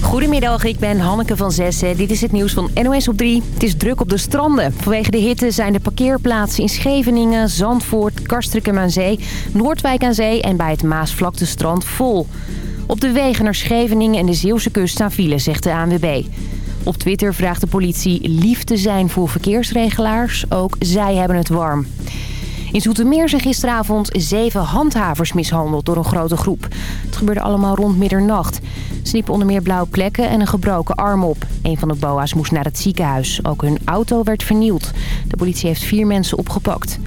Goedemiddag, ik ben Hanneke van Zessen. Dit is het nieuws van NOS op 3. Het is druk op de stranden. Vanwege de hitte zijn de parkeerplaatsen in Scheveningen, Zandvoort, Karstrikum aan Zee, Noordwijk aan Zee en bij het Maasvlaktestrand vol. Op de wegen naar Scheveningen en de Zeeuwse kust staan files, zegt de ANWB. Op Twitter vraagt de politie lief te zijn voor verkeersregelaars. Ook zij hebben het warm. In Zoetermeer zijn gisteravond zeven handhavers mishandeld door een grote groep. Het gebeurde allemaal rond middernacht. Ze liepen onder meer blauwe plekken en een gebroken arm op. Een van de boa's moest naar het ziekenhuis. Ook hun auto werd vernield. De politie heeft vier mensen opgepakt.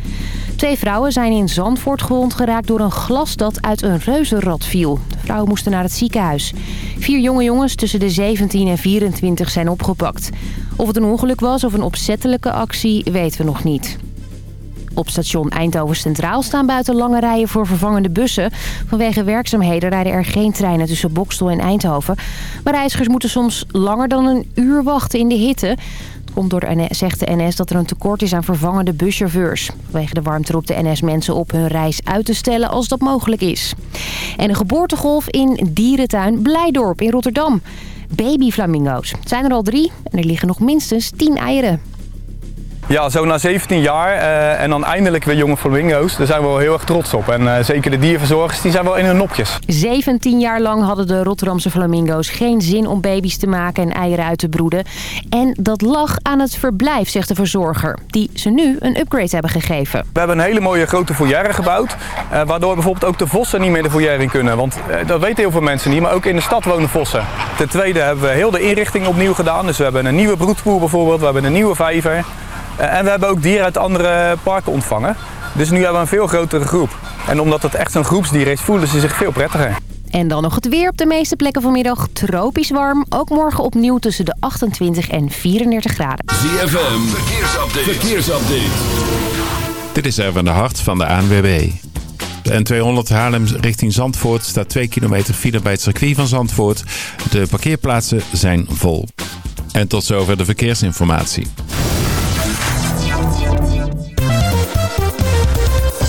Twee vrouwen zijn in Zandvoort gewond geraakt door een glas dat uit een reuzenrad viel. De vrouwen moesten naar het ziekenhuis. Vier jonge jongens tussen de 17 en 24 zijn opgepakt. Of het een ongeluk was of een opzettelijke actie weten we nog niet. Op station Eindhoven Centraal staan buiten lange rijen voor vervangende bussen. Vanwege werkzaamheden rijden er geen treinen tussen Bokstel en Eindhoven. Maar reizigers moeten soms langer dan een uur wachten in de hitte. Komt door zegt de NS dat er een tekort is aan vervangende buschauffeurs. Vanwege de warmte roept de NS mensen op hun reis uit te stellen als dat mogelijk is. En een geboortegolf in dierentuin Blijdorp in Rotterdam. Babyflamingo's. Het zijn er al drie en er liggen nog minstens tien eieren. Ja, zo na 17 jaar eh, en dan eindelijk weer jonge flamingo's. Daar zijn we wel heel erg trots op. En eh, zeker de dierverzorgers, die zijn wel in hun nopjes. 17 jaar lang hadden de Rotterdamse flamingo's geen zin om baby's te maken en eieren uit te broeden. En dat lag aan het verblijf, zegt de verzorger, die ze nu een upgrade hebben gegeven. We hebben een hele mooie grote foyer gebouwd, eh, waardoor bijvoorbeeld ook de vossen niet meer de foyer in kunnen. Want dat weten heel veel mensen niet, maar ook in de stad wonen vossen. Ten tweede hebben we heel de inrichting opnieuw gedaan. Dus we hebben een nieuwe broedvoer bijvoorbeeld, we hebben een nieuwe vijver. Eh, en we hebben ook dieren uit andere parken ontvangen. Dus nu hebben we een veel grotere groep. En omdat het echt een groepsdier is, voelen ze zich veel prettiger. En dan nog het weer op de meeste plekken vanmiddag. Tropisch warm. Ook morgen opnieuw tussen de 28 en 34 graden. ZFM, verkeersupdate. verkeersupdate. Dit is Erwin de Hart van de ANWB. De N200 Haarlem richting Zandvoort staat 2 kilometer file bij het circuit van Zandvoort. De parkeerplaatsen zijn vol. En tot zover de verkeersinformatie.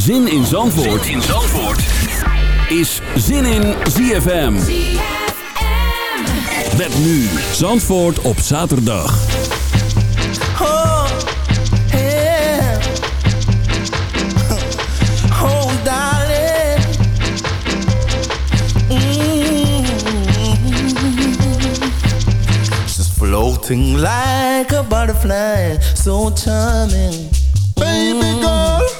Zin in Zandvoort, zin in Zandvoort. is Zin in ZFM. Met nu Zandvoort op zaterdag. Oh, yeah. oh darling. Mm. She's floating like a butterfly, so charming. Baby girl.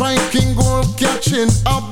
striking goal catching up.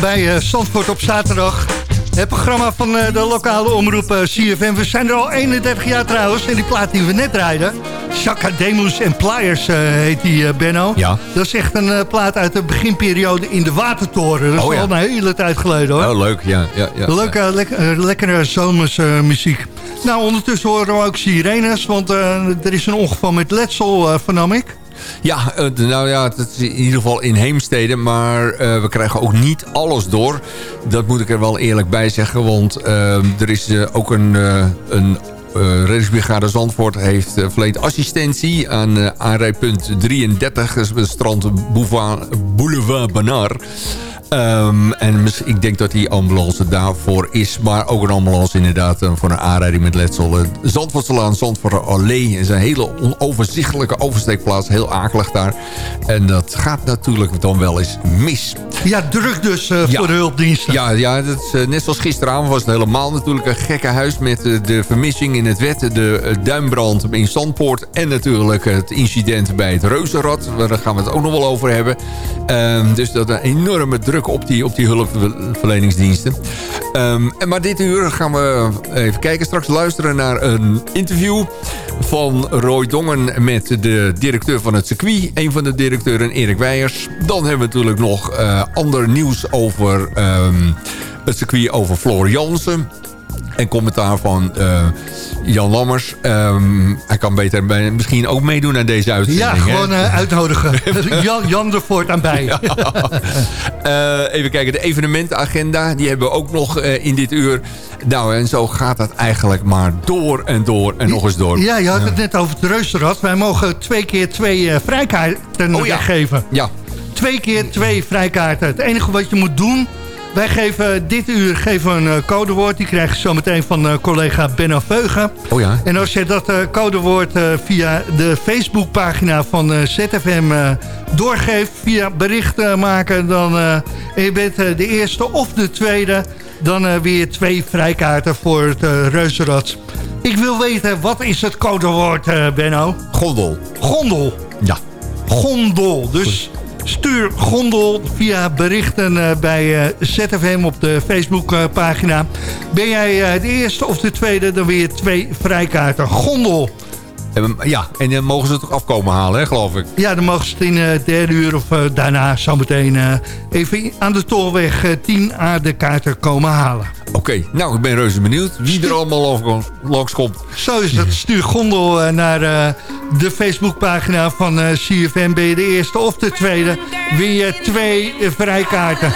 Terug bij eh Zandvoort op zaterdag. Het programma van eh, de lokale omroep eh, CFM. We zijn er al 31 jaar trouwens. En die plaat die we net rijden... Chaka Demus en Pliers heet die, Benno. Ja. Dat is echt een plaat uit de beginperiode in de Watertoren. Dat is Oh, ja. al een hele tijd geleden hoor. Oh, leuk, ja. ja, ja. Leuke, lek- eh, lekkere zomersmuziek. muziek. Nou, ondertussen horen we ook sirenes, want er is een ongeval met letsel, vernam ik. Ja, nou ja, het is in ieder geval in Heemstede. Maar eh, we krijgen ook niet alles door. Dat moet ik er wel eerlijk bij zeggen. Want eh, er is eh, ook een... een Reddingsbrigade Zandvoort heeft verleend assistentie aan aanrijdpunt 33, dat is het strand Boulevard Banar. Ehm, en ik denk dat die ambulance daarvoor is. Maar ook een ambulance inderdaad eh, voor een aanrijding met letsel. Uh, Zandvoortselaan, Zandvoort Allee is een hele onoverzichtelijke oversteekplaats. Heel akelig daar. En dat gaat natuurlijk dan wel eens mis. Ja, druk dus eh, Ja. voor de hulpdiensten. Ja, ja dat is, eh, net zoals gisteravond was het helemaal natuurlijk een gekke huis... met eh, de vermissing in het wet, de eh, duimbrand in Zandpoort... en natuurlijk het incident bij het Reuzenrad. Daar gaan we het ook nog wel over hebben. Ehm, dus dat een enorme druk op die, op die hulpverleningsdiensten. En maar dit uur gaan we even kijken. Straks luisteren naar een interview van Roy Dongen... met de directeur van het circuit. Een van de directeuren, Erik Weijers. Dan hebben we natuurlijk nog eh, ander nieuws over ehm, het circuit over Floor Jansen. En commentaar van eh, Jan Lammers. Ehm, hij kan beter misschien ook meedoen aan deze uitzending. Ja, gewoon eh, uitnodigen. Jan, Jan er voort aan bij. Eh, even kijken, de evenementenagenda, die hebben we ook nog in dit uur. Nou, en zo gaat dat eigenlijk maar door en door en nog eens door. Ja, je had het net over het reuzenrad. Wij mogen twee keer twee vrijkaarten Oh ja. weggeven. Ja, Twee keer twee vrijkaarten. Het enige wat je moet doen... Wij geven dit uur geven een eh, codewoord. Die krijg je zo meteen van eh, collega Benno Veugen. oh ja. En als je dat eh, codewoord via de Facebookpagina van ZFM doorgeeft... via berichten maken, dan en je bent de eerste of de tweede... dan weer twee vrijkaarten voor het reuzenrad. Ik wil weten, wat is het codewoord, Benno? Gondel. Gondel. Ja. Gondel. Dus stuur gondel via berichten eh, bij eh, ZFM op de Facebookpagina. Ben jij eh, de eerste of de tweede, dan weer twee vrijkaarten. Gondel. En, ja, en dan mogen ze het toch afkomen halen, hè, geloof ik. Ja, dan mogen ze het in het derde uur of eh, daarna zometeen eh, even aan de tolweg eh, 10 a de kaarten komen halen. Oké, nou, ik ben reuze benieuwd wie er allemaal langs- langskomt. Zo is het. Stuur gondel eh, naar eh, de Facebookpagina van eh, CFM. Ben je de eerste of de tweede, win je twee eh, vrijkaarten.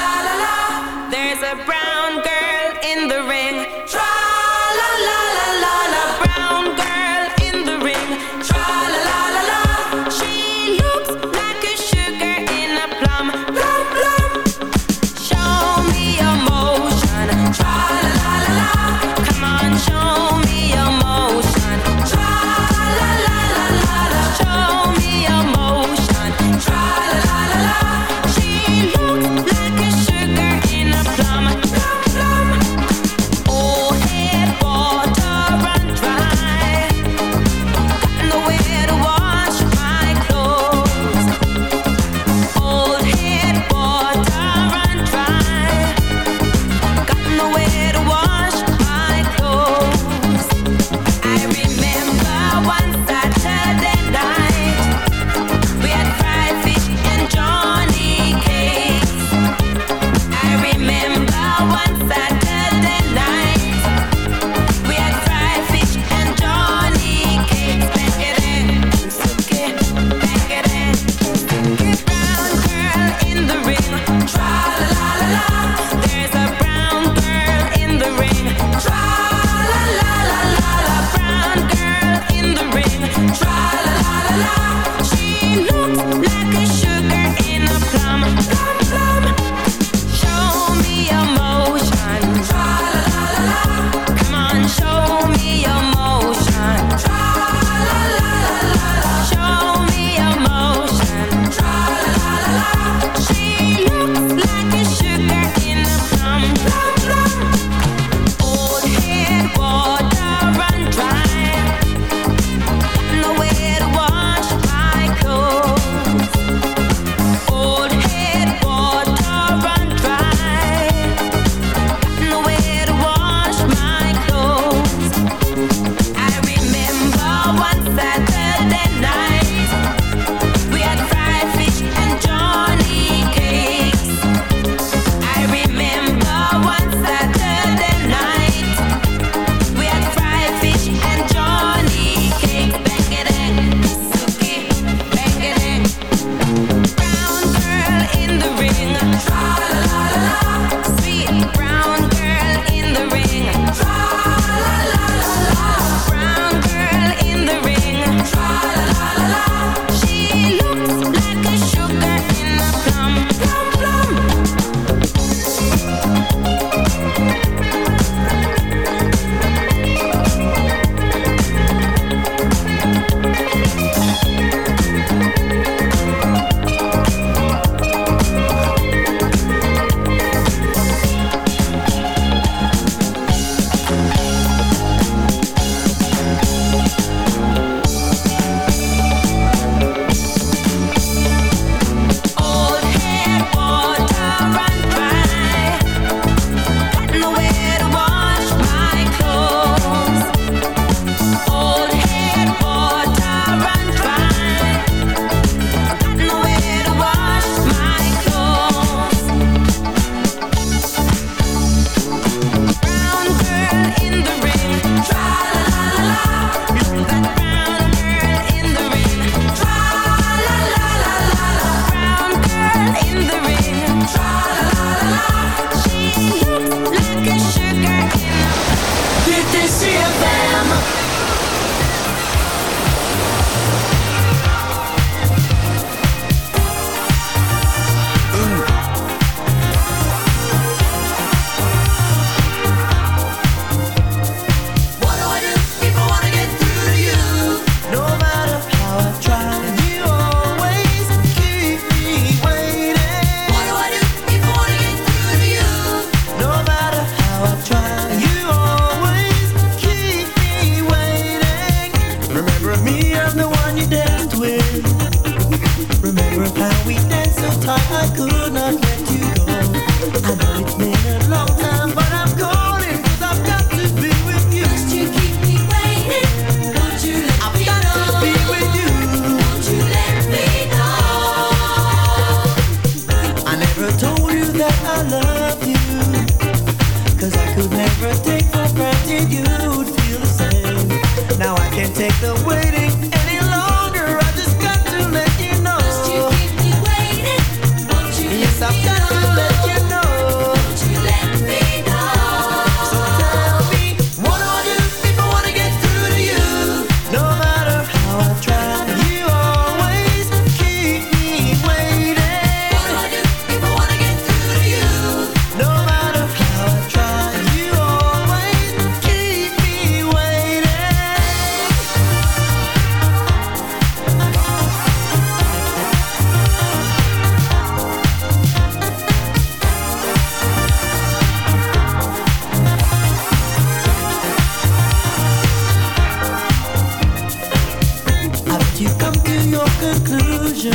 I bet you come to your conclusion,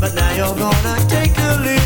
but now you're gonna take a little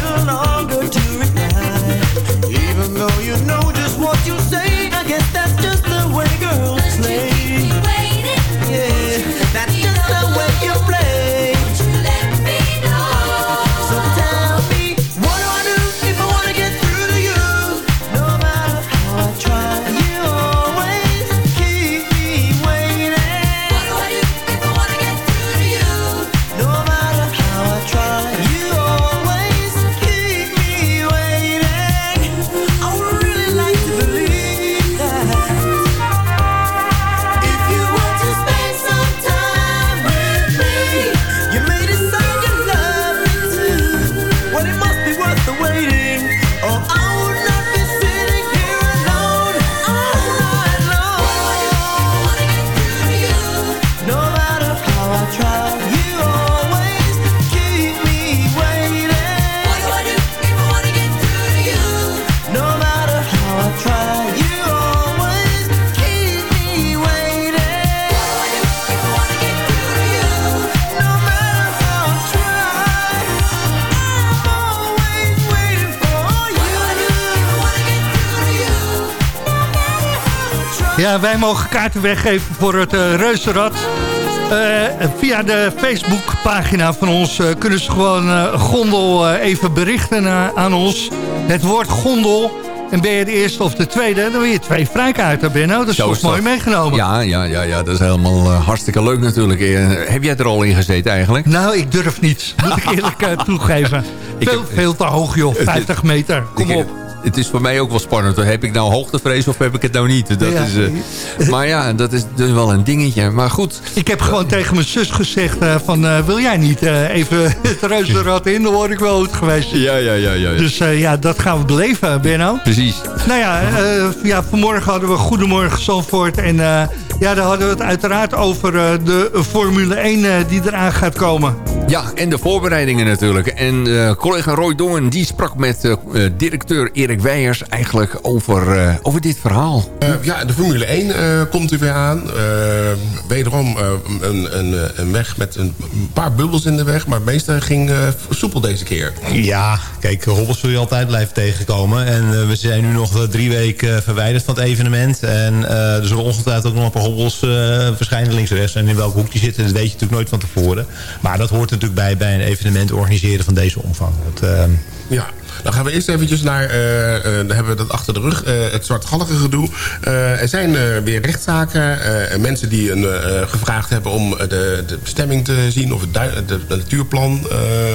Wij mogen kaarten weggeven voor het uh, Reuzenrad. Eh, via de Facebookpagina van ons eh, kunnen ze gewoon eh, gondel eh, even berichten eh, aan ons. Het woord gondel. En ben je de eerste of de tweede, dan wil je twee vrijkaarten, Benno. Dat is Zo dat. mooi meegenomen. Ja, ja, ja, ja, dat is helemaal eh, hartstikke leuk natuurlijk. Eh, heb jij er al in gezeten eigenlijk? Nou, ik durf niet. Moet ik eerlijk eh, toegeven. Ik Veel, heb- veel te hoog, joh. 50 meter. Kom op. Het is voor mij ook wel spannend. Heb ik nou hoogtevrees of heb ik het nou niet? Dat Ja. is, eh, maar ja, dat is dus wel een dingetje. Maar goed. Ik heb gewoon tegen mijn zus gezegd eh, van... eh, wil jij niet eh, even het reuzenrad in? Dan word ik wel goed geweest. Ja, ja, ja, ja. Dus eh, ja, dat gaan we beleven, Benno. Precies. Nou ja, eh, ja, vanmorgen hadden we Goedemorgen Zandvoort. En eh, ja, daar hadden we het uiteraard over eh, de Formule 1 eh, die eraan gaat komen. Ja, en de voorbereidingen natuurlijk. En eh, collega Roy Dongen die sprak met eh, directeur Erik Weijers eigenlijk over, eh, over dit verhaal. Eh, ja, de Formule 1 eh, komt er weer aan. Wederom eh, een, een, een weg met een paar bubbels in de weg. Maar het meeste ging eh, soepel deze keer. Ja, kijk, hobbels zul je altijd blijven tegenkomen. En eh, we zijn nu nog drie weken verwijderd van het evenement. En eh, er zullen ongetwijfeld ook nog een paar hobbels eh, verschijnen links en rechts. En in welke hoek die zitten, dat weet je natuurlijk nooit van tevoren. Maar dat hoort natuurlijk bij, bij een evenement organiseren van deze omvang. Dat, ehm, Ja, dan gaan we eerst eventjes naar, eh, eh, dan hebben we dat achter de rug, eh, het zwartgallige gedoe. Er zijn weer rechtszaken. en mensen die een, gevraagd hebben om de, de bestemming te zien... of het, dui- de, de natuurplan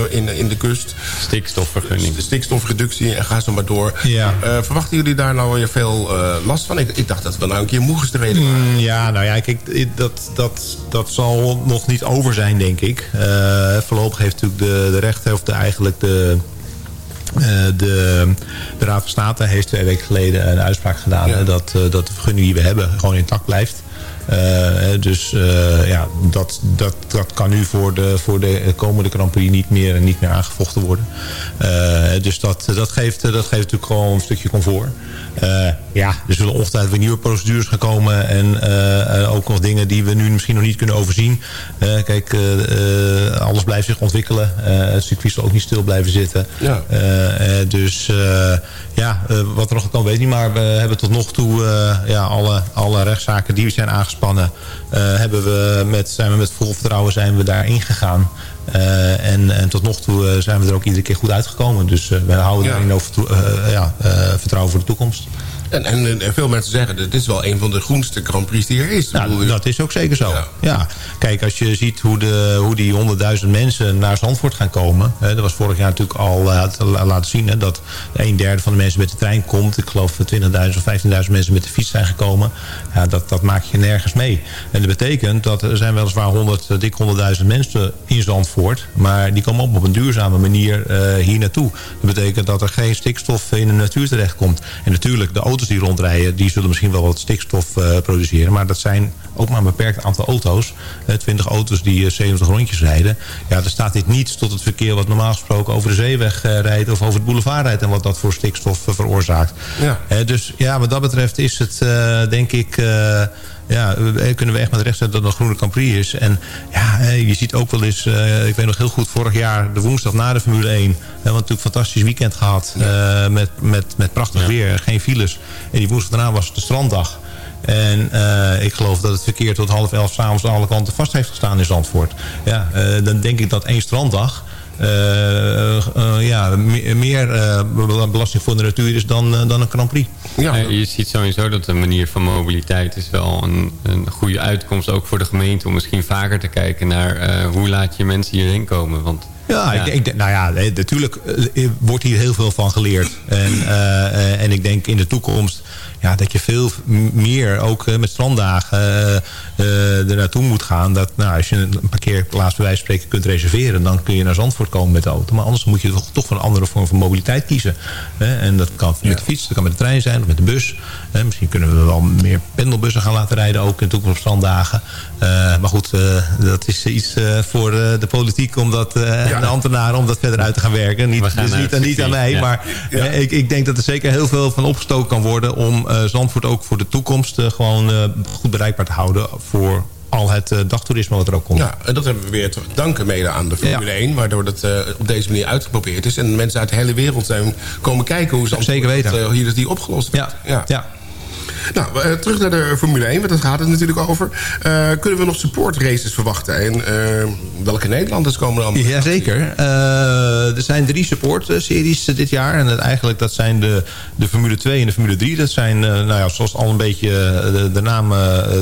in, in de kust. Stikstofvergunning. De stikstofreductie en ga zo maar door. Ja. Verwachten jullie daar nou weer veel last van? Ik, ik dacht dat we nou een keer moe gestreden waren. Mm, Ja, nou ja, kijk, dat, dat, dat zal nog niet over zijn, denk ik. Eh, voorlopig heeft natuurlijk de, de rechter, of de, eigenlijk de, de, de Raad van State... heeft twee weken geleden een uitspraak gedaan... dat, eh, dat de vergunning die we hebben gewoon intact blijft. Eh, dus eh, ja, dat, dat, dat kan nu voor de, voor de komende Grand Prix niet meer, niet meer aangevochten worden. Eh, dus dat, dat, geeft, dat geeft natuurlijk gewoon een stukje comfort. Eh, ja, er zullen ongetwijfeld weer nieuwe procedures gaan komen. En eh, eh, ook nog dingen die we nu misschien nog niet kunnen overzien. Eh, kijk, eh, eh, alles blijft zich ontwikkelen. Eh, het circuit zal ook niet stil blijven zitten. Ja. Eh, eh, dus eh, ja, eh, wat er nog kan weet ik niet. Maar we hebben tot nog toe eh, ja, alle, alle rechtszaken die zijn aangespannen... eh, hebben we met, zijn we met vol vertrouwen zijn we daarin gegaan. Eh, en, en tot nog toe eh, zijn we er ook iedere keer goed uitgekomen. Dus eh, we houden Ja. daarin over ja, vertrouwen voor de toekomst. En, en, en veel mensen zeggen, dit is wel een van de groenste Grand Prix die er is. Nou, dat is ook zeker zo. Ja. Kijk, als je ziet hoe, de, hoe die 100.000 mensen naar Zandvoort gaan komen... Hè, dat was vorig jaar natuurlijk al eh, te la- laten zien... Hè, dat een derde van de mensen met de trein komt. Ik geloof 20.000 of 15.000 mensen met de fiets zijn gekomen. Ja, dat, dat maak je nergens mee. En dat betekent dat er zijn weliswaar 100, eh, dik 100.000 mensen in Zandvoort... maar die komen op op een duurzame manier eh, hier naartoe. Dat betekent dat er geen stikstof in de natuur terechtkomt. En natuurlijk, de auto's die rondrijden... die zullen misschien wel wat stikstof eh, produceren... maar dat zijn ook maar een beperkt aantal auto's. Eh, 20 auto's die eh, 70 rondjes rijden. Ja, er staat dit niet tot het verkeer wat normaal gesproken over de zeeweg eh, rijdt... of over het boulevard rijdt en wat dat voor stikstof eh, veroorzaakt. Ja. Eh, dus ja, wat dat betreft is het, eh, denk ik... ja, eh, kunnen we echt met recht zetten dat het een groene Prix is. En ja, eh, je ziet ook wel eens... eh, ik weet nog heel goed, vorig jaar de woensdag na de Formule 1... hebben we natuurlijk een fantastisch weekend gehad. eh, met, met, met prachtig weer, geen files. En die woensdag daarna was het de stranddag. En ik geloof dat het verkeer tot half elf s'avonds aan alle kanten vast heeft gestaan in Zandvoort. Ja, dan denk ik dat één stranddag... eh, eh, ja, me- meer eh, belasting voor de natuur is dan, dan een Grand Prix. Ja. Je ziet sowieso dat de manier van mobiliteit is wel een, een goede uitkomst... ook voor de gemeente om misschien vaker te kijken naar eh, hoe laat je mensen hierheen komen. Want Ja, Ik, ik, denk- nou ja, natuurlijk wordt hier heel veel van geleerd. En, eh, eh, en ik denk in de toekomst ja, dat je veel meer, ook met stranddagen, er naartoe moet gaan. Dat, nou, als je een parkeerplaats bij wijze van spreken kunt reserveren... dan kun je naar Zandvoort komen met de auto. Maar anders moet je toch, toch voor een andere vorm van mobiliteit kiezen. Hè? En dat kan met de fiets, dat kan met de trein zijn of met de bus. Hè? Misschien kunnen we wel meer pendelbussen gaan laten rijden... ook in de toekomst op stranddagen. Eh, maar goed, eh, dat is iets eh, voor eh, de politiek om dat, eh, en de ambtenaren om dat verder uit te gaan werken. Niet, gaan dus niet, het niet aan mij, ja. maar Ja. eh, ik, ik denk dat er zeker heel veel van opgestoken kan worden... om eh, Zandvoort ook voor de toekomst eh, gewoon eh, goed bereikbaar te houden... voor al het eh, dagtoerisme wat er ook komt. Ja, en dat hebben we weer te danken mede aan de Formule 1... waardoor dat eh, op deze manier uitgeprobeerd is. En mensen uit de hele wereld zijn komen kijken hoe ze Zeker weten. dat, eh, hier dus die opgelost wordt. ja. ja. Nou, eh, terug naar de Formule 1, want daar gaat het natuurlijk over. Eh, kunnen we nog support races verwachten? En eh, welke Nederlanders komen er allemaal? Jazeker. Er zijn drie support-series eh, dit jaar. En eigenlijk dat zijn de, de Formule 2 en de Formule 3. Dat zijn, nou ja, zoals al een beetje de, namen,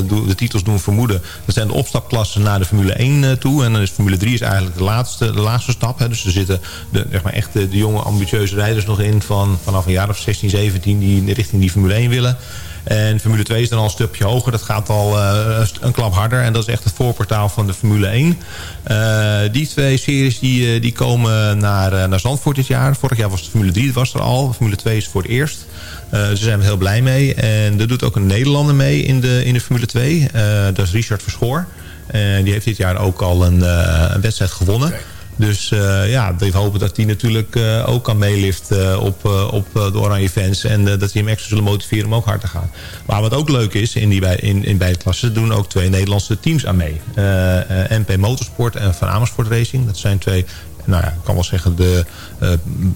de titels doen vermoeden... dat zijn de opstapklassen naar de Formule 1 eh, toe. En dan is Formule 3 is eigenlijk de laatste, de laatste stap. Hè. Dus er zitten de, zeg maar echt de, de jonge ambitieuze rijders nog in... Van, vanaf een jaar of 16, 17 die richting die Formule 1 willen... En Formule 2 is dan al een stukje hoger. Dat gaat al eh, een klap harder. En dat is echt het voorportaal van de Formule 1. Eh, die twee series die, eh, die komen naar, naar Zandvoort dit jaar. Vorig jaar was de Formule 3 was er al. Formule 2 is voor het eerst. Dus daar zijn we heel blij mee. En er doet ook een Nederlander mee in de, in de Formule 2. Eh, dat is Richard Verschoor. En die heeft dit jaar ook al een, een wedstrijd gewonnen. Dus eh, ja, we hopen dat hij natuurlijk eh, ook kan meeliften eh, op, op de Oranje fans. En dat hij hem extra zullen motiveren om ook hard te gaan. Maar wat ook leuk is, in, die bij, in, in beide klassen doen ook twee Nederlandse teams aan mee. MP Motorsport en Van Amersfoort Racing. Dat zijn twee nou ja, ik kan wel zeggen, de,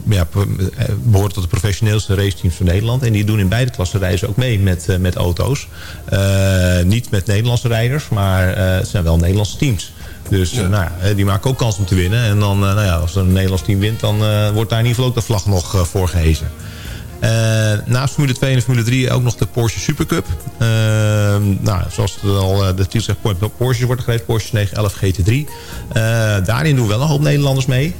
ja, eh, behoren tot de professioneelste raceteams van Nederland. En die doen in beide klassen reizen ook mee met, met auto's. Niet met Nederlandse rijders, maar het zijn wel Nederlandse teams. Dus eh, nou ja, die maken ook kans om te winnen. En dan, eh, nou ja, als er een Nederlands team wint, dan eh, wordt daar in ieder geval ook de vlag nog voor gehezen. Eh, naast Formule 2 en Formule 3 ook nog de Porsche Supercup. Eh, nou, zoals het al de titel zegt, Porsche wordt er gereden. Porsche 911 GT3. Eh, daarin doen wel een hoop Nederlanders mee.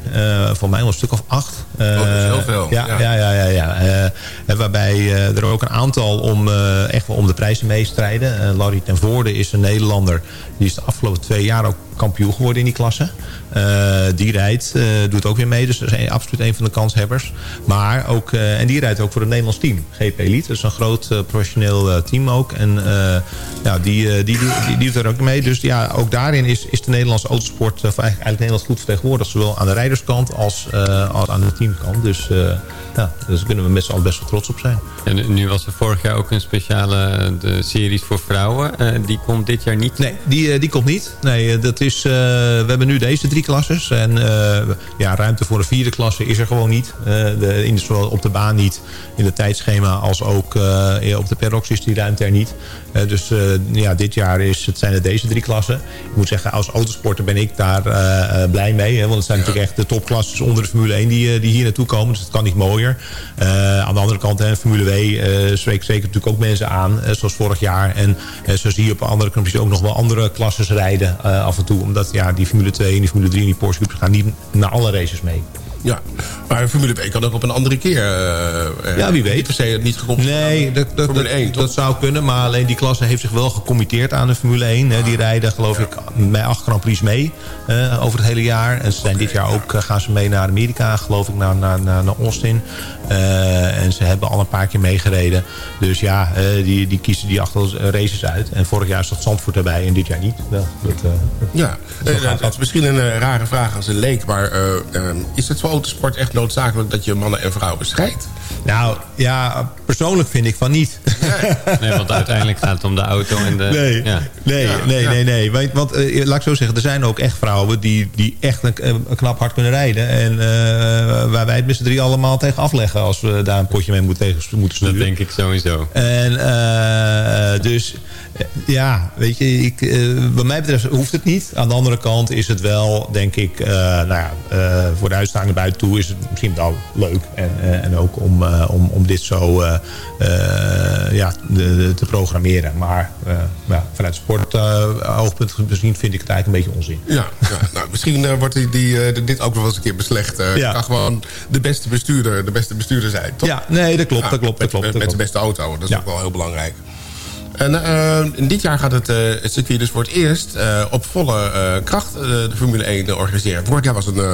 Voor mij wel een stuk of acht. Dat is heel veel, Ja, ja. ja, ja. ja, ja. En waarbij er ook een aantal om, echt wel om de prijzen meestrijden. Eh Larry ten Voorde is een Nederlander. Die is de afgelopen twee jaar ook kampioen geworden in die klasse. Eh, die rijdt, eh, doet ook weer mee. Dus dat is absoluut een van de kanshebbers. Maar ook, eh, en die rijdt ook voor het Nederlands team. GP Elite. Dat is een groot professioneel team ook. En ja, die, die, die, die, doet er ook mee. Dus ja, ook daarin is, is de Nederlandse autosport eigenlijk, eigenlijk Nederland goed vertegenwoordigd. Zowel aan de rijderskant als, aan de teamkant. Dus ja, dus daar kunnen we met z'n allen best wel trots op zijn. En nu was er vorig jaar ook een speciale eh, de series voor vrouwen. Eh, die komt dit jaar niet. Nee, die, eh, die komt niet. Nee, dat is we hebben nu deze drie klasses. En ja, ruimte voor een vierde klasse is er gewoon niet. De, in, op de baan niet, in het tijdschema... als ook op de perrox is die ruimte er niet. Eh, dus eh, ja, dit jaar is, het zijn het deze drie klassen. Ik moet zeggen, als autosporter ben ik daar eh, blij mee. Hè, want het zijn natuurlijk echt de topklasses onder de Formule 1 die, die hier naartoe komen. Dus het kan niet mooier. Aan de andere kant, hè, Formule W spreekt zeker natuurlijk ook mensen aan. zoals vorig jaar. En zo zie je op andere knopjes ook nog wel andere klasses rijden af en toe. Omdat ja, die Formule 2 en die Formule 3 en die Porsche gaan niet naar alle races mee. Ja, maar Formule 2 kan ook op een andere keer. eh, eh, Ja, wie weet. Niet per se niet gekomen. Nee, dat, dat, Formule dat- 1, zou kunnen. Maar alleen die klasse heeft zich wel gecommitteerd aan de Formule 1. Hè. Die rijden geloof ik bij acht Grand Prix mee eh, over het hele jaar. En ze zijn dit jaar ook, eh, gaan ze mee naar Amerika, geloof ik, naar, naar, naar Austin. Eh, en ze hebben al een paar keer meegereden. Dus ja, eh, die, die kiezen die acht races uit. En vorig jaar zat Zandvoort erbij en dit jaar niet. Wel, dat, eh, Ja, Eh, nou, dat is misschien een eh, rare vraag als een leek, maar eh, eh, is het voor autosport echt noodzakelijk dat je mannen en vrouwen scheidt? Nou, ja, persoonlijk vind ik van niet. Nee, want uiteindelijk gaat het om de auto en de... Nee, Ja. nee, nee, nee, nee. Want, want eh, laat ik zo zeggen, er zijn ook echt vrouwen die, die echt een, een knap hard kunnen rijden. En eh, waar wij het met z'n drie allemaal tegen afleggen als we daar een potje mee moeten, tegen, moeten sturen. Dat denk ik sowieso. En eh, dus, eh, ja, weet je, ik, eh, wat mij betreft hoeft het niet. Aan de andere kant is het wel, denk ik, eh, nou ja, eh, voor de uitstaande buiten toe is het misschien wel leuk. En, en ook om, om, om dit zo ja, de, de- te programmeren. Maar ja, vanuit sport eh, oogpunt gezien vind ik het eigenlijk een beetje onzin. Ja, ja nou, misschien wordt die, die, dit ook wel eens een keer beslecht. Ja. Kan gewoon de beste bestuurder, de beste bestuurder zijn, toch? Ja, nee, dat klopt, dat klopt, dat met, klopt. Met, de beste auto, dat is ook wel heel belangrijk. En eh, in dit jaar gaat het, eh, het circuit dus voor het eerst eh, op volle eh, kracht eh, de Formule 1 organiseren. Vorig jaar was het eh,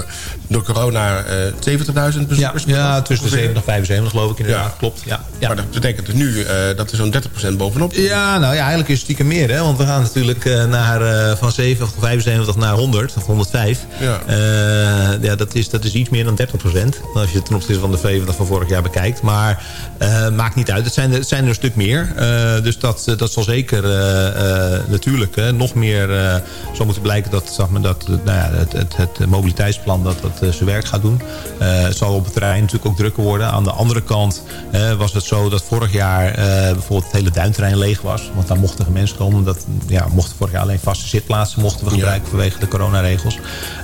door corona eh 70.000 Ja, bezoekers. ja, tussen de ongeveer. 70 en 75 geloof ik inderdaad. Ja. Klopt, ja. ja. Maar dat betekent dus nu eh, dat er zo'n 30% bovenop Ja, nou ja, eigenlijk is het stiekem meer. Hè? Want we gaan natuurlijk eh, naar, eh, van 70 of 75 naar 100 of 105. Ja. Eh, ja, dat, is, dat is iets meer dan 30 procent. Als je het ten opzichte van de 70 van vorig jaar bekijkt. Maar eh, maakt niet uit. Het zijn, er- het zijn er een stuk meer. Eh, dus dat, dat zal zeker eh, eh, natuurlijk hè, nog meer... eh zal moeten blijken dat, zeg maar, dat nou ja, het, het, het mobiliteitsplan dat, dat eh, zijn werk gaat doen. Eh, het zal op het terrein natuurlijk ook drukker worden. Aan de andere kant eh, was het zo dat vorig jaar eh, bijvoorbeeld het hele duinterrein leeg was. Want daar mochten geen mensen komen. Dat, ja, mochten vorig jaar alleen vaste zitplaatsen mochten we gebruiken vanwege de coronaregels.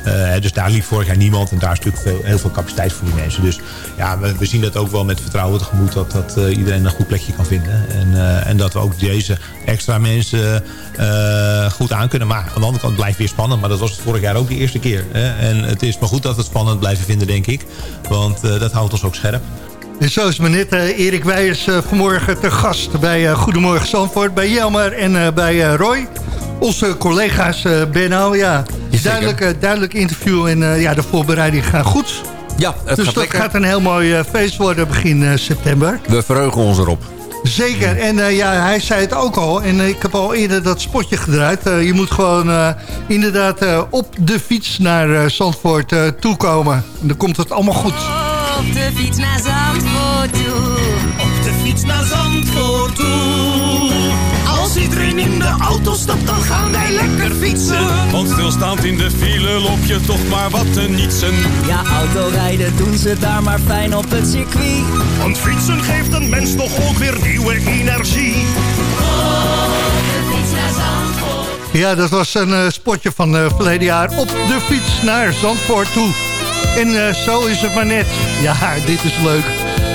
Eh, dus daar liep vorig jaar niemand. En daar is natuurlijk veel, heel veel capaciteit voor die mensen. Dus ja, we, we zien dat ook wel met vertrouwen tegemoet. Dat, dat eh, iedereen een goed plekje kan vinden. En, eh, en dat we ook deze extra mensen eh, goed aan kunnen. Maar aan de andere kant blijft het weer spannend. Maar dat was het vorig jaar ook de eerste keer. Hè? En het is maar goed dat we het spannend blijven vinden, denk ik. Want eh, dat houdt ons ook scherp. En zo is maar net eh, Erik Weijers eh, vanmorgen te gast bij eh, Goedemorgen Zandvoort. Bij Jelmer en eh, bij eh, Roy. Onze collega's eh Benno, ja. Duidelijk, eh, duidelijk interview en eh, ja, de voorbereidingen gaan goed. Ja, het dus gaat dat lekker. gaat een heel mooi eh, feest worden begin eh, september. We verheugen ons erop. Zeker. En eh, ja, hij zei het ook al. En eh, ik heb al eerder dat spotje gedraaid. Eh, je moet gewoon eh, inderdaad eh, op de fiets naar eh, Zandvoort eh, toekomen. En dan komt het allemaal goed. Op de fiets naar Zandvoort toe. Op de fiets naar Zandvoort toe. Als iedereen in de auto stapt, dan gaan wij lekker fietsen. Want stilstaand in de file loop je toch maar wat te nietsen. Ja, autorijden doen ze daar maar fijn op het circuit. Want fietsen geeft een mens toch ook weer nieuwe energie. Ja, dat was een eh, spotje van eh, verleden jaar. Op de fiets naar Zandvoort toe. En eh, zo is het maar net. Ja, dit is leuk.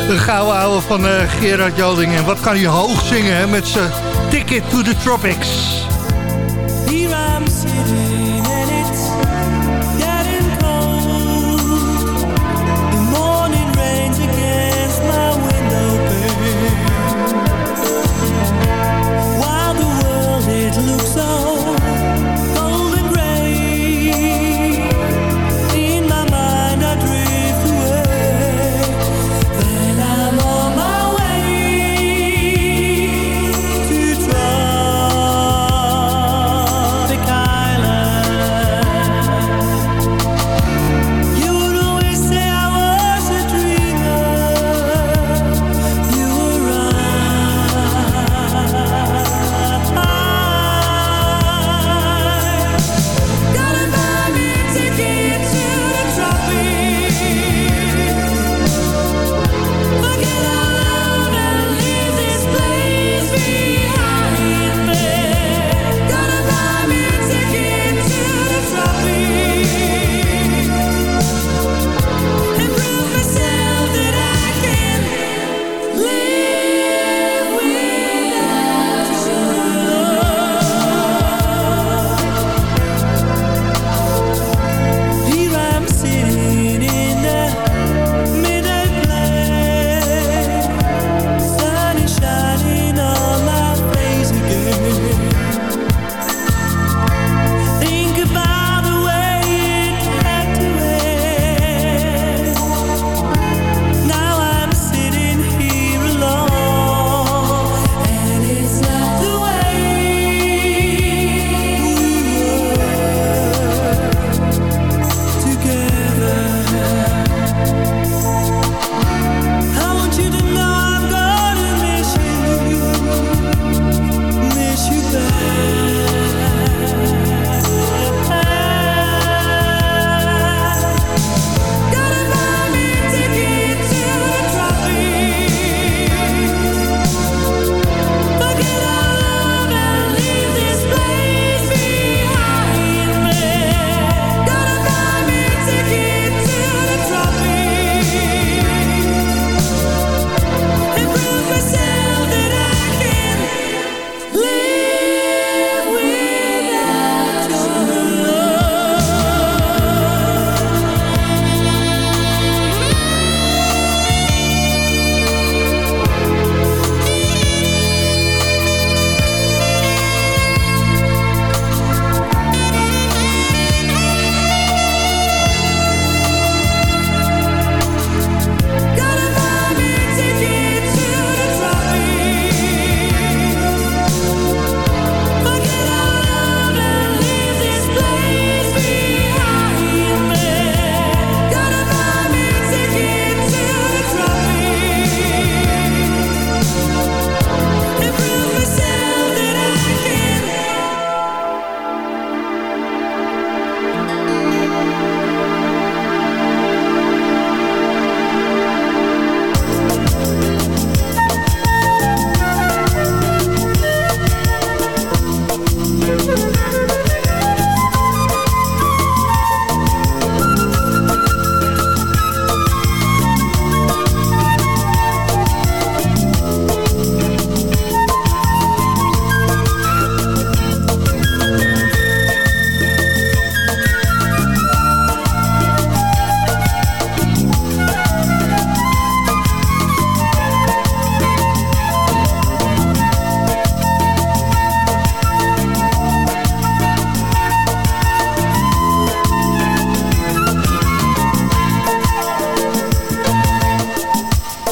Een gouden ouwe van eh, Gerard Joling. En wat kan je hoog zingen hè, met zijn Ticket to the Tropics.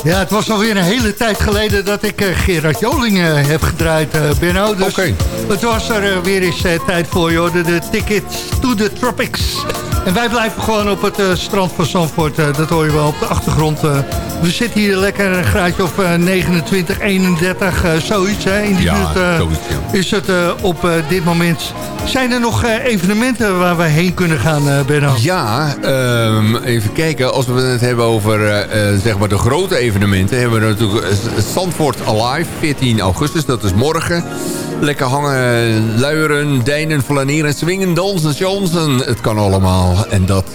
Ja, het was alweer een hele tijd geleden dat ik eh, Gerard Joling eh, heb gedraaid, eh Benno. Dus het was er weer eens tijd voor, joh. De, de Tickets to the Tropics. En wij blijven gewoon op het strand van Zandvoort. dat hoor je wel op de achtergrond. we zitten hier lekker een graadje of eh, 29, 31, eh, zoiets. Hè, in die Ja, buurt is het eh, op eh, dit moment. Zijn er nog eh, evenementen waar we heen kunnen gaan, eh Benno? Ja, ehm, even kijken. Als we het hebben over zeg maar de grote evenementen... hebben we natuurlijk Zandvoort Alive, 14 augustus. Dat is morgen. Lekker hangen, luieren, deinen, flaneren, swingen, dansen, chansen. Het kan allemaal. En dat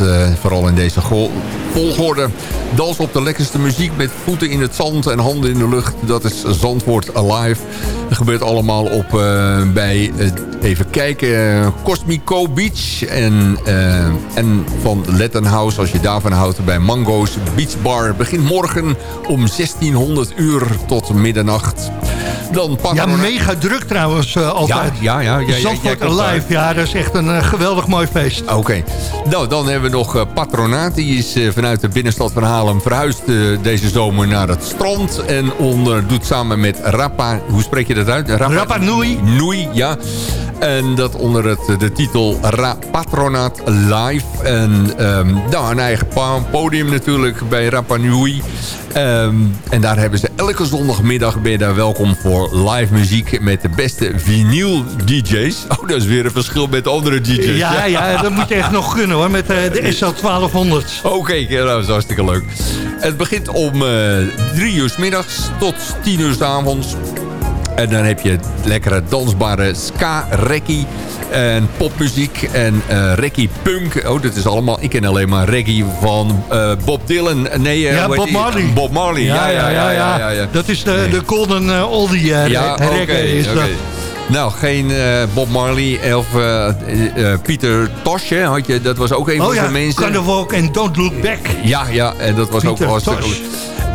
vooral in deze go- volgorde. Dans op de lekkerste muziek met voeten in het zand en handen in de lucht. Dat is Zandvoort Alive. Dat gebeurt allemaal op eh, bij, eh, even kijken, Cosmico Beach. En, eh, en van Lettenhouse, als je daarvan houdt, bij Mango's Beach Bar. Begint morgen om 1600 uur tot middernacht. Dan Ja, Patron- mega druk trouwens eh, altijd. Ja, ja, ja. ja, ja, Zandvoort. Alive, ja, dat is echt een eh, geweldig mooi feest. Oké. Nou, dan hebben we nog eh, Patronaat. Die is vanuit de binnenstad van Haarlem verhuisd deze zomer naar het strand. En onder, doet samen met Rapa... Hoe spreek je dat uit? Rapa Nui. Nui, ja. En dat onder het, de titel Ra Patronaat Live. En ehm, nou, een eigen podium natuurlijk bij Rapa Nui. Ehm, en daar hebben ze elke zondagmiddag ben je daar welkom voor live muziek met de beste vinyl DJ's. Oh, dat is weer een verschil met de andere DJ's. Ja, ja, dat moet je echt nog kunnen hoor, met eh, de SL 1200. Oké, dat is hartstikke leuk. Het begint om eh drie uur middags tot tien uur 's avonds. En dan heb je lekkere dansbare ska, reggae en popmuziek en eh reggae punk. Oh, dit is allemaal... Ik ken alleen maar reggae van eh, Bob Dylan. Nee, eh, Ja, Bob die? Marley. Bob Marley, ja, ja, ja. ja, ja, ja. Dat is de, de golden oldie Ja, reggae. is dat. Nou, geen Bob Marley of Pieter Tosh, hè, had je, dat was ook een Oh van ja, de mensen. Kind of Walk and Don't Look Back. Ja, ja, en dat was Pieter ook hartstikke Tosh.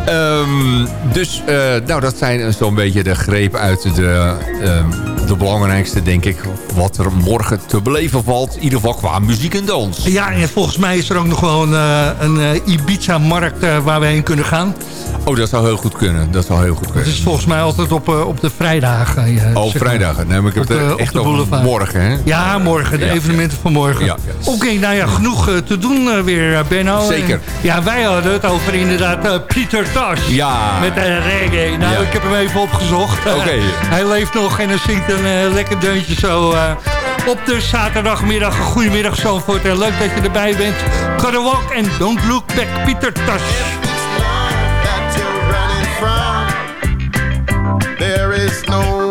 Ehm, dus, eh, nou, dat zijn zo'n beetje de greep uit de, ehm, de belangrijkste, denk ik, wat er morgen te beleven valt. In ieder geval qua muziek en dans. Ja, en volgens mij is er ook nog wel een, eh, een eh, Ibiza-markt eh, waar we heen kunnen gaan. Oh, dat zou heel goed kunnen. Dat zou heel goed kunnen. is volgens mij altijd op, op de vrijdagen. Oh, zeg maar. vrijdagen. Nee, maar ik heb het de- echt over morgen, hè? Ja, morgen. De Ja. evenementen van morgen. Ja. Oké, nou ja, genoeg te doen weer, Benno. Zeker. En, ja, wij hadden het over inderdaad Pieter Tosh. Ja. Met de reggae. Nou, ik heb hem even opgezocht. Oké. hij leeft nog en hij zingt een eh, lekker deuntje zo eh, op de zaterdagmiddag. Goedemiddag Zandvoort. En leuk dat je erbij bent. Gotta walk and don't look back. Pieter from. There is no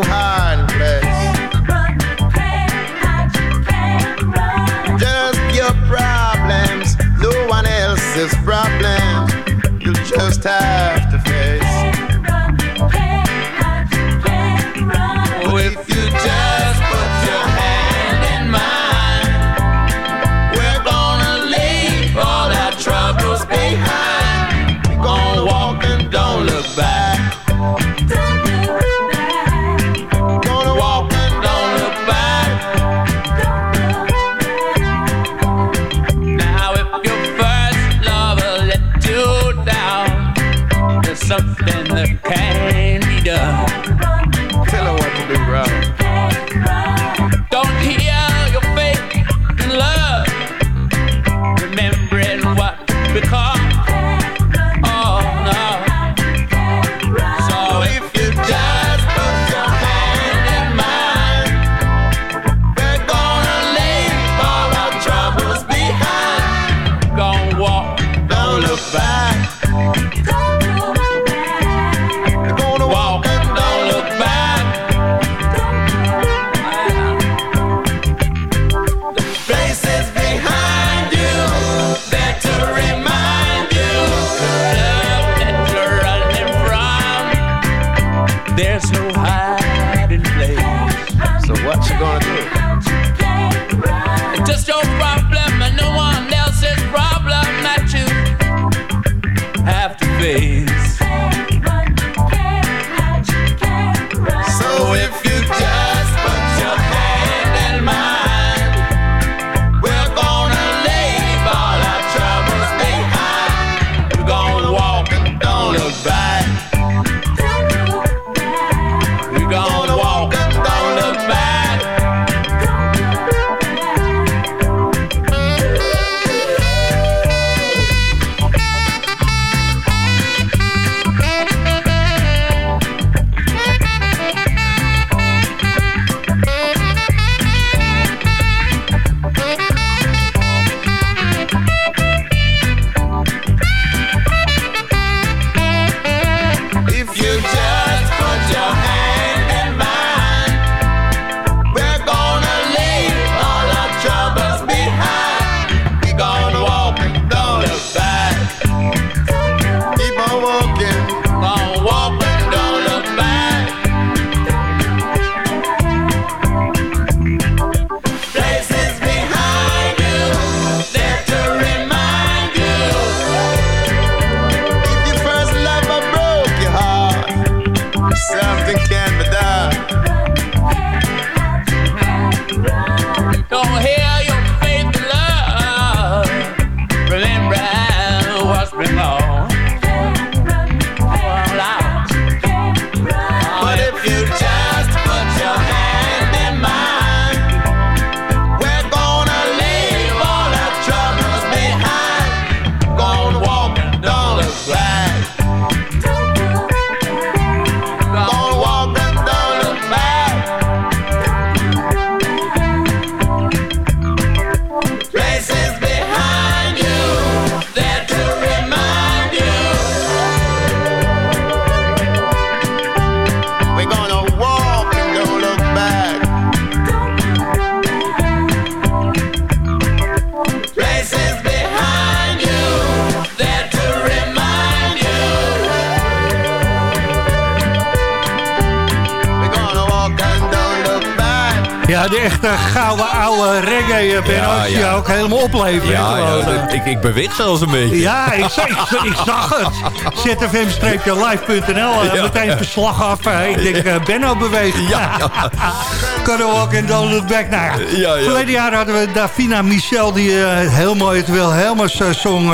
Ja, ja, ik, ik beweeg zelfs een beetje. Ja, ik, zag- ik, zag- ik zag het. ZFM-live.nl, eh, Ja. meteen verslag af. Ik denk, eh, Benno beweegt. Ja, Cuddle Walk en Donald Back. Nou ja, Ja, ja. verleden jaar hadden we Davina Michel... die eh, heel mooi het Wilhelmus eh, zong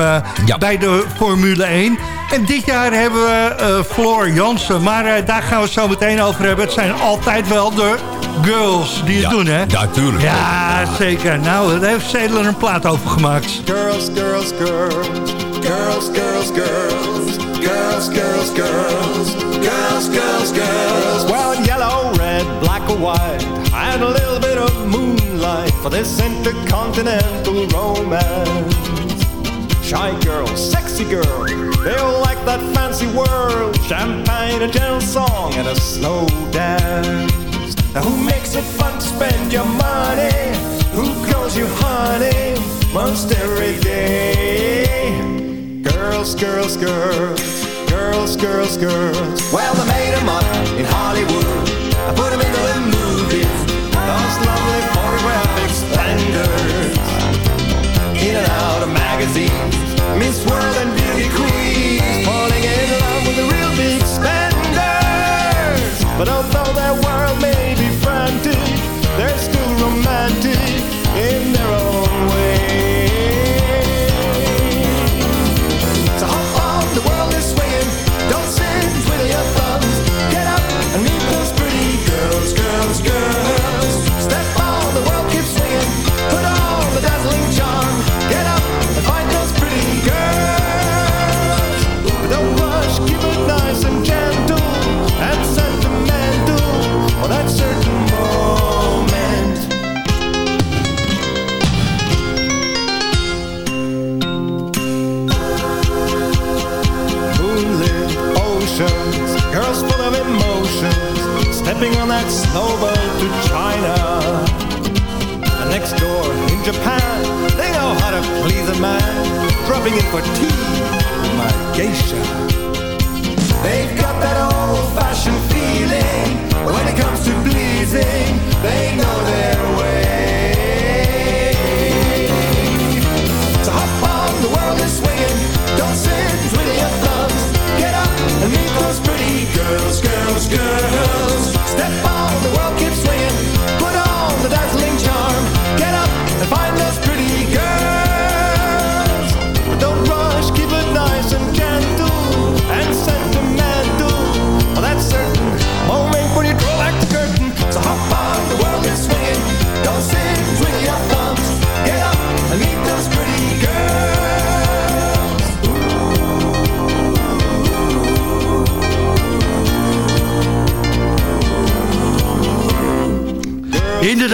bij de Formule 1. En dit jaar hebben we Floor Jansen. Maar daar gaan we het zo meteen over hebben. Het zijn altijd wel de girls die het doen, hè? Ja, tuurlijk. Ja, zeker. Nou, daar heeft Zedler een plaat over gemaakt. Girls, girls, girls. Girls, girls, girls. Girls, girls, girls. Girls, girls, girls. Well, yellow, red, black or white. And a little bit of moonlight for this intercontinental romance. Shy girl, sexy girl. They all like that fancy world. Champagne, a gentle song, and a slow dance. Who makes it fun to spend your money? Who calls you honey most every day? Girls, girls, girls, girls, girls, girls. Well, they made 'em up in Hollywood. I put 'em into the movies. Those lovely photographic splendors. In and out of magazines. Miss World and beauty queens. Falling in love with the real big spenders. But although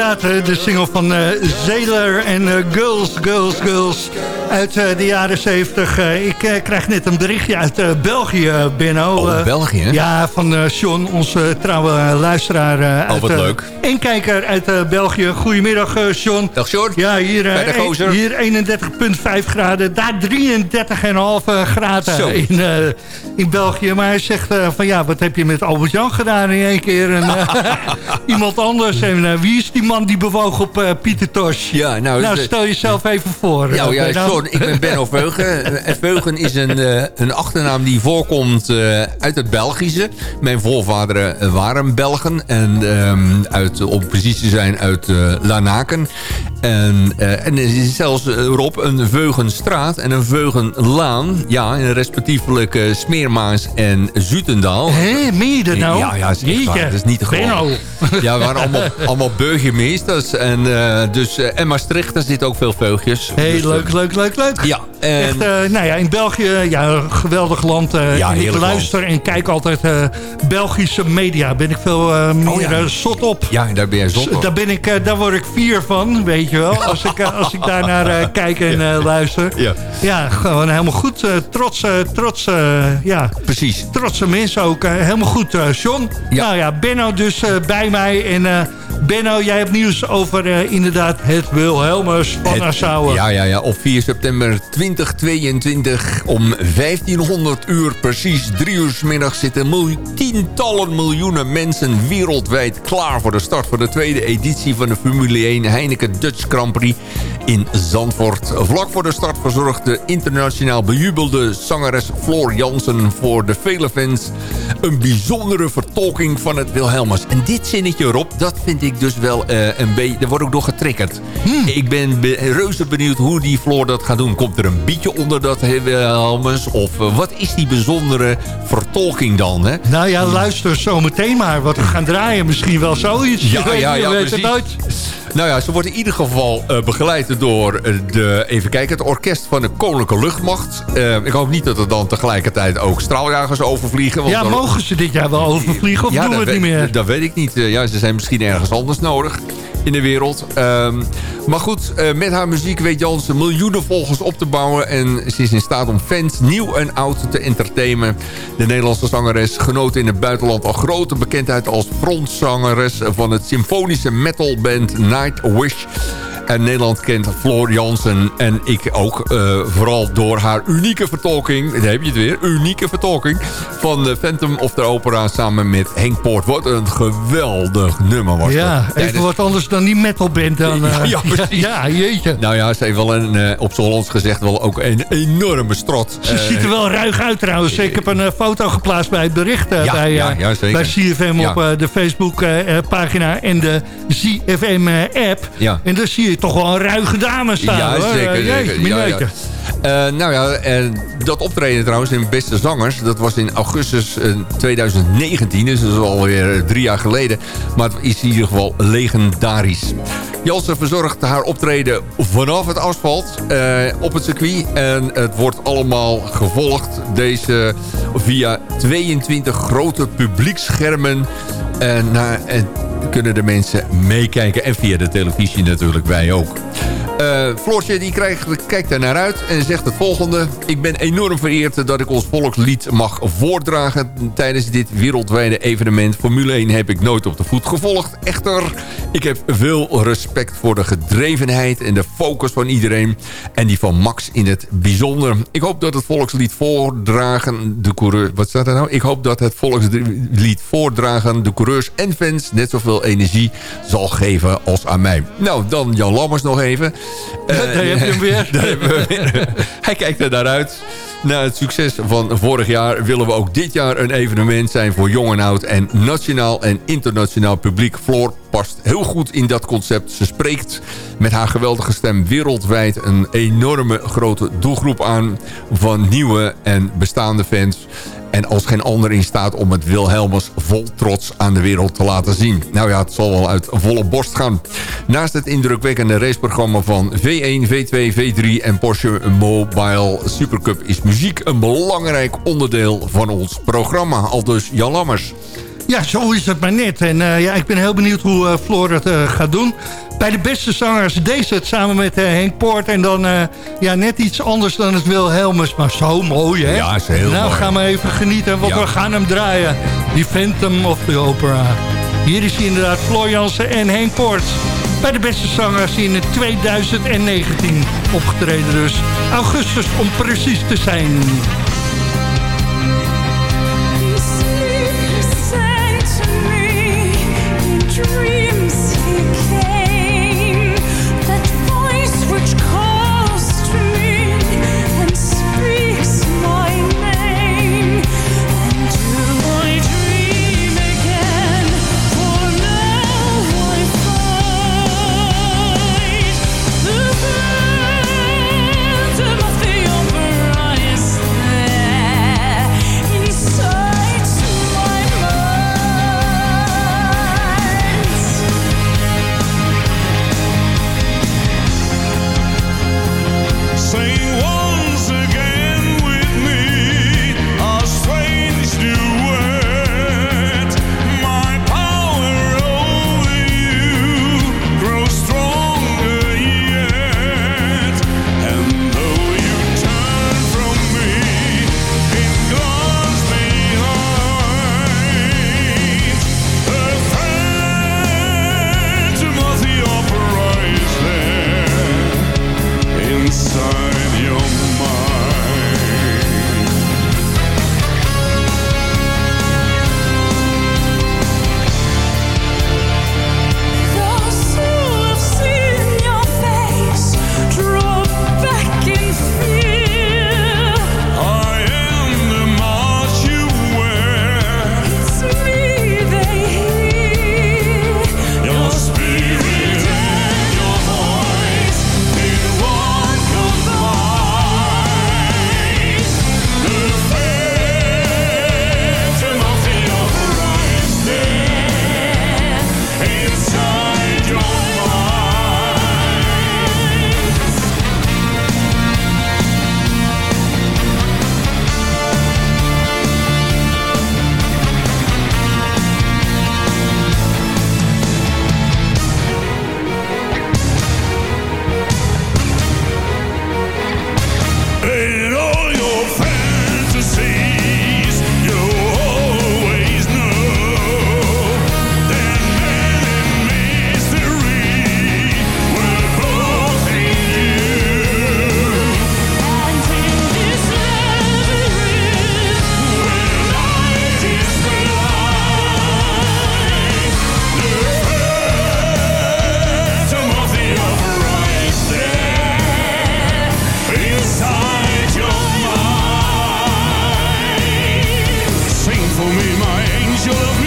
Inderdaad, eh, de single van eh Zeler en eh, Girls, Girls, Girls uit de jaren 70. Eh, ik krijg net een berichtje uit België, Benno. Oh, België? Ja, van John, onze trouwe luisteraar. uit, wat leuk. Een kijker uit België. Goedemiddag, John. Dag Sjoerd. Ja, hier, hier 31,5 graden. Daar 33,5 graden Zo. in, in België. Maar hij zegt eh, van ja, wat heb je met Albert-Jan gedaan in één keer? En, eh, iemand anders. En eh, wie is die man die bewoog op Pieter Tosh? Ja, nou, nou stel jezelf even voor. Ja, Benno. John, ik ben Benno Veugen. En Veugen is een, een achternaam die voorkomt uit het Belgische. Mijn voorvaderen waren Belgen. En ehm, uit, om precies te zijn uit Lanaken. En, eh, en er is zelfs, eh, Rob, een Veugenstraat en een Veugenlaan. Ja, en respectievelijk eh, Smeermaas en Zutendaal. Hé, je dat nou? Ja, ja, is echt waar. Jeetje. Dat is niet te geloven. Ja, we waren allemaal, allemaal burgemeesters. En, dus, en Maastricht, daar zitten ook veel veugjes. Hey, Dus, leuk, leuk, leuk, leuk. Ja, en... Echt, nou ja, in België, ja, een geweldig land. Ja, ik luister en kijk altijd Belgische media. Ben ik veel eh, meer Oh ja. zot op. Ja, daar ben jij zot op. Daar, ben ik, daar word ik vier van, weet je wel. Als ik, eh, als ik daar naar eh, kijk en eh, luister. Ja. Ja, gewoon helemaal goed. trots, trots, ja. Precies. Trotse mensen ook. helemaal goed, John. Nou ja, Benno dus bij mij. En Benno, jij hebt nieuws over inderdaad het Wilhelmus van Nassau. Ja, ja, ja. Op 4 september 2022 om 1500 uur precies, drie uur 's middags... zitten tientallen miljoenen mensen wereldwijd klaar... voor de start van de tweede editie van de Formule 1 Heineken Dutch Grand Prix in Zandvoort. Vlak voor de start verzorgt de internationaal bejubelde zangeres Floor Jansen... voor de vele fans een bijzondere vertolking van het Wilhelmus. En dit zinnetje erop, dat vind ik dus wel eh, een beetje... Daar word ik door getriggerd. Ik ben be- reuze benieuwd hoe die Floor dat gaat doen. Komt er een bietje onder dat Wilhelmus? Of eh, wat is die bijzondere vertolking dan? Hè? Nou ja, luister zo meteen maar wat we gaan draaien. Misschien wel zoiets. Ja, weet- ja, ja, weet precies. Nou ja, ze wordt in ieder geval eh, begeleid door eh, de, even kijken, het orkest van de Koninklijke Luchtmacht. Eh, ik hoop niet dat er dan tegelijkertijd ook straaljagers overvliegen. want Ja, dan- mogen ze dit jaar wel overvliegen of ja, doen we dat het niet weet- meer? Dat weet ik niet. Ja, ze zijn misschien ergens anders nodig in de wereld. Ehm, maar goed, eh, met haar muziek weet Jansen miljoenen volgers op te bouwen. En ze is in staat om fans nieuw en oud te entertainen. De Nederlandse zangeres genoot in het buitenland al grote bekendheid... als frontzangeres van het symfonische metalband Nightwish... En Nederland kent Floor Jansen en ik ook. eh, vooral door haar unieke vertolking. Daar heb je het weer. Unieke vertolking. Van de Phantom of the Opera samen met Henk Poort. Wat een geweldig nummer was Ja, dat. even wat anders dan die metalband dan. eh, Ja, ja, precies. Ja, jeetje. Nou ja, ze heeft wel een, eh, op z'n Hollands gezegd, wel ook een enorme strot. Ze ziet er wel ruig uit trouwens. Ik heb een foto geplaatst bij het bericht Ja, bij, ja, bij CFM op de Facebook-pagina en de CFM-app. Ja. En daar zie je toch wel een ruige dame staan. Ja, hoor. zeker. Eh, zeker. Ja. Eh, nou ja, en dat optreden trouwens in Beste Zangers... dat was in augustus eh, 2019, dus dat is alweer eh, drie jaar geleden. Maar het is in ieder geval legendarisch. Jansen verzorgt haar optreden vanaf het asfalt eh, op het circuit. En het wordt allemaal gevolgd, deze via 22 grote publiekschermen... En, nou, en kunnen de mensen meekijken. En via de televisie natuurlijk, wij ook. Eh Floortje die kijkt er naar uit en zegt het volgende. Ik ben enorm vereerd dat ik ons volkslied mag voordragen... tijdens dit wereldwijde evenement. Formule 1 heb ik nooit op de voet gevolgd. Echter, ik heb veel respect voor de gedrevenheid en de focus van iedereen. En die van Max in het bijzonder. Ik hoop dat het volkslied voordragen de coureurs... Wat staat er nou? Ik hoop dat het volkslied voordragen de coureurs en fans... net zoveel energie zal geven als aan mij. Nou, dan Jan Lammers nog even. Eh, Daar heb je hem weer. daar hebben we weer. Hij kijkt er naar uit. Na het succes van vorig jaar willen we ook dit jaar een evenement zijn voor jong en oud en nationaal en internationaal publiek. Floor past heel goed in dat concept. Ze spreekt met haar geweldige stem wereldwijd een enorme grote doelgroep aan van nieuwe en bestaande fans. En als geen ander in staat om het Wilhelmus vol trots aan de wereld te laten zien. Nou ja, het zal wel uit volle borst gaan. Naast het indrukwekkende raceprogramma van V1, V2, V3 en Porsche Mobile Supercup... is muziek een belangrijk onderdeel van ons programma. Al dus Jan Lammers. Ja, zo is het maar net. En eh, ja, ik ben heel benieuwd hoe eh, Floor het eh, gaat doen. Bij de beste zangers deed ze het samen met Henk Poort. En dan ja, net iets anders dan het Wilhelmus. Maar zo mooi, hè? Ja, is heel nou, mooi. gaan we even genieten, want Ja. we gaan hem draaien. Die Phantom of the Opera. Hier is hij inderdaad, Floor Jansen en Henk Poort. Bij de beste zangers in 2019 opgetreden dus. Augustus om precies te zijn. angel of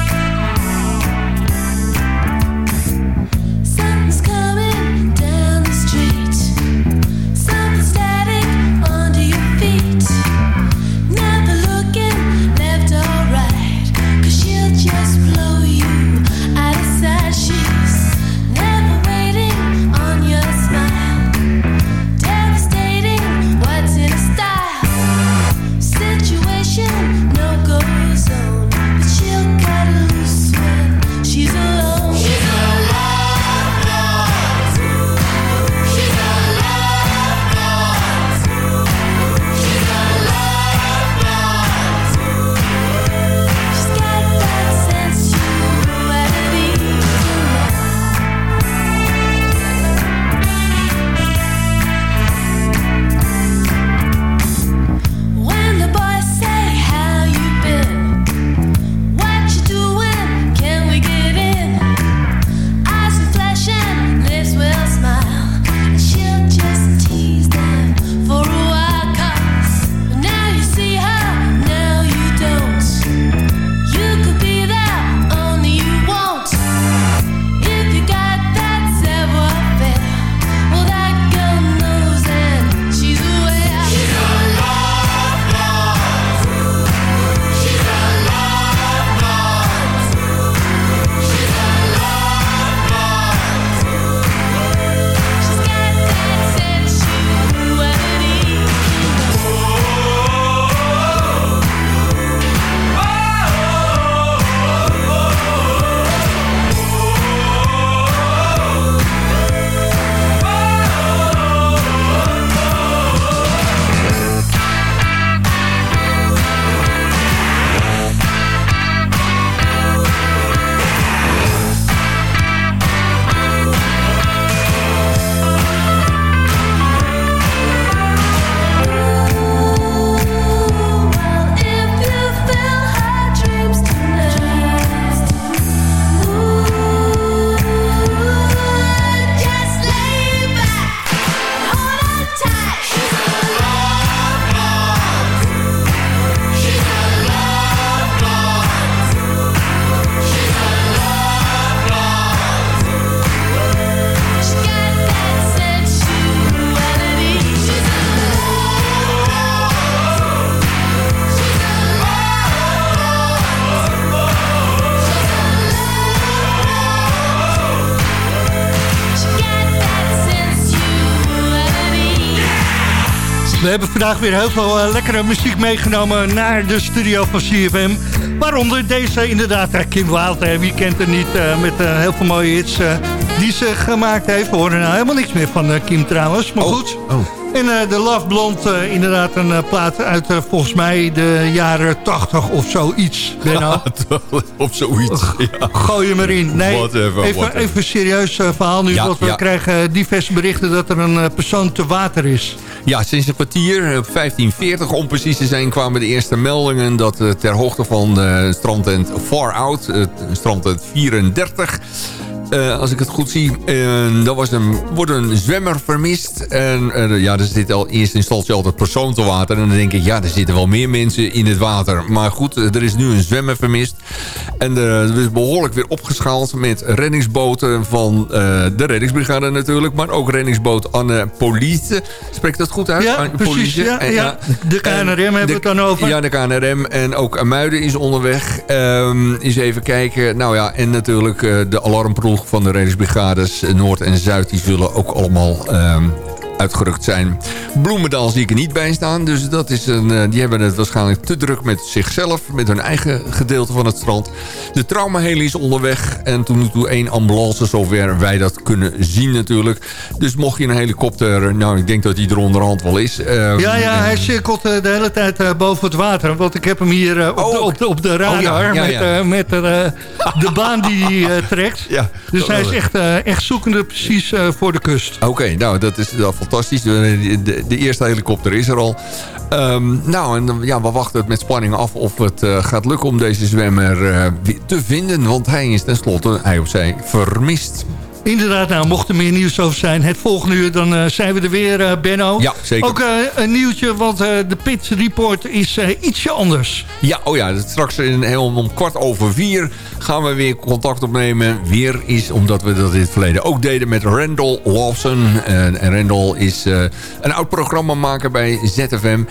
We hebben vandaag weer heel veel eh, lekkere muziek meegenomen naar de studio van CFM. Waaronder deze inderdaad, eh, Kim hè, wie kent er niet, eh, met heel veel mooie hits die ze gemaakt heeft. We horen nou helemaal niks meer van Kim trouwens, maar goed. En eh, de Love Blonde, eh, inderdaad een eh, plaat uit volgens mij de jaren 80 of zoiets. Benno. of zoiets. Ja. Gooi hem erin. Nee, Whatever, even, whatever. even een serieus verhaal nu. Ja, want we ja. krijgen diverse berichten dat er een persoon te water is. Ja, sinds een kwartier, op 1540 om precies te zijn... kwamen de eerste meldingen dat ter hoogte van de strandtent Far Out... het strandtent 34... eh, als ik het goed zie, uh, er was een, wordt een zwemmer vermist. En eh, ja, er zit al in eerste instantie altijd persoon te water. En dan denk ik, ja, er zitten wel meer mensen in het water. Maar goed, eh, er is nu een zwemmer vermist. En er is behoorlijk weer opgeschaald met reddingsboten van eh, de reddingsbrigade natuurlijk. Maar ook reddingsboot Anne Police. Spreekt dat goed uit? Ja, Anne precies. Police. Ja, En, ja. De KNRM En hebben we het dan over. Ja, de KNRM. En ook Muiden is onderweg. Ehm eens even kijken. Nou ja, en natuurlijk eh, de van de reddingsbrigades eh, Noord en Zuid. Die zullen ook allemaal ehm, uitgerukt zijn. Bloemendaal zie ik er niet bij staan. Dus dat is een, eh, die hebben het waarschijnlijk te druk met zichzelf. Met hun eigen gedeelte van het strand. De traumaheli is onderweg. En tot nu toe één ambulance zover wij dat kunnen zien natuurlijk. Dus mocht je een helikopter... Nou, ik denk dat die er onderhand wel is. ehm, Ja, ja, hij cirkelt eh, de hele tijd eh, boven het water. Want ik heb hem hier eh, op, de, op, de, op de radar Oh, ja, ja, met, ja. eh, met eh, de baan die hij eh, trekt. Ja. Dus hij is echt, eh, echt zoekende precies eh, voor de kust. Oké, nou dat is wel fantastisch. De, de, de eerste helikopter is er al. Ehm, nou, en dan- ja, we wachten het met spanning af of het eh, gaat lukken om deze zwemmer eh, te vinden. Want hij is tenslotte, hij of zij, vermist. Inderdaad, nou, mocht er meer nieuws over zijn, het volgende uur, dan eh, zijn we er weer, eh, Benno. Ja, zeker. Ook eh, een nieuwtje, want de Pit Report is ietsje anders. Ja, oh ja, straks in, heel om kwart over vier gaan we weer contact opnemen. Weer is, omdat we dat in het verleden ook deden met Randall Lawson. En, Randall is een oud programmamaker bij ZFM.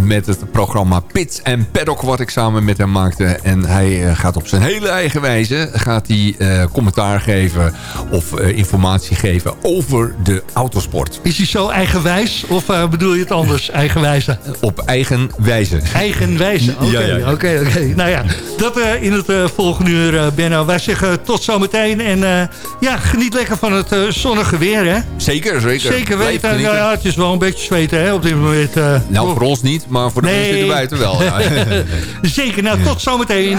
Met het programma Pits en Paddock wat ik samen met hem maakte. En hij gaat op zijn hele eigen wijze gaat hij, commentaar geven of eh, informatie geven over de autosport. Is hij zo eigenwijs of eh, bedoel je het anders, eigenwijze? Op eigen wijze. Eigenwijze, oké, Ja, ja, ja. oké, oké. Nou ja, dat eh, in het volgende uur, Benno. Wij zeggen tot zometeen en ja, geniet lekker van het zonnige weer, hè? Zeker, zeker. Zeker weten. Nou ja, het is wel een beetje zweten hè, op dit moment. Nou, voor ons niet, maar voor de Nee. mensen erbuiten wel. Ja. Zeker, nou tot zometeen.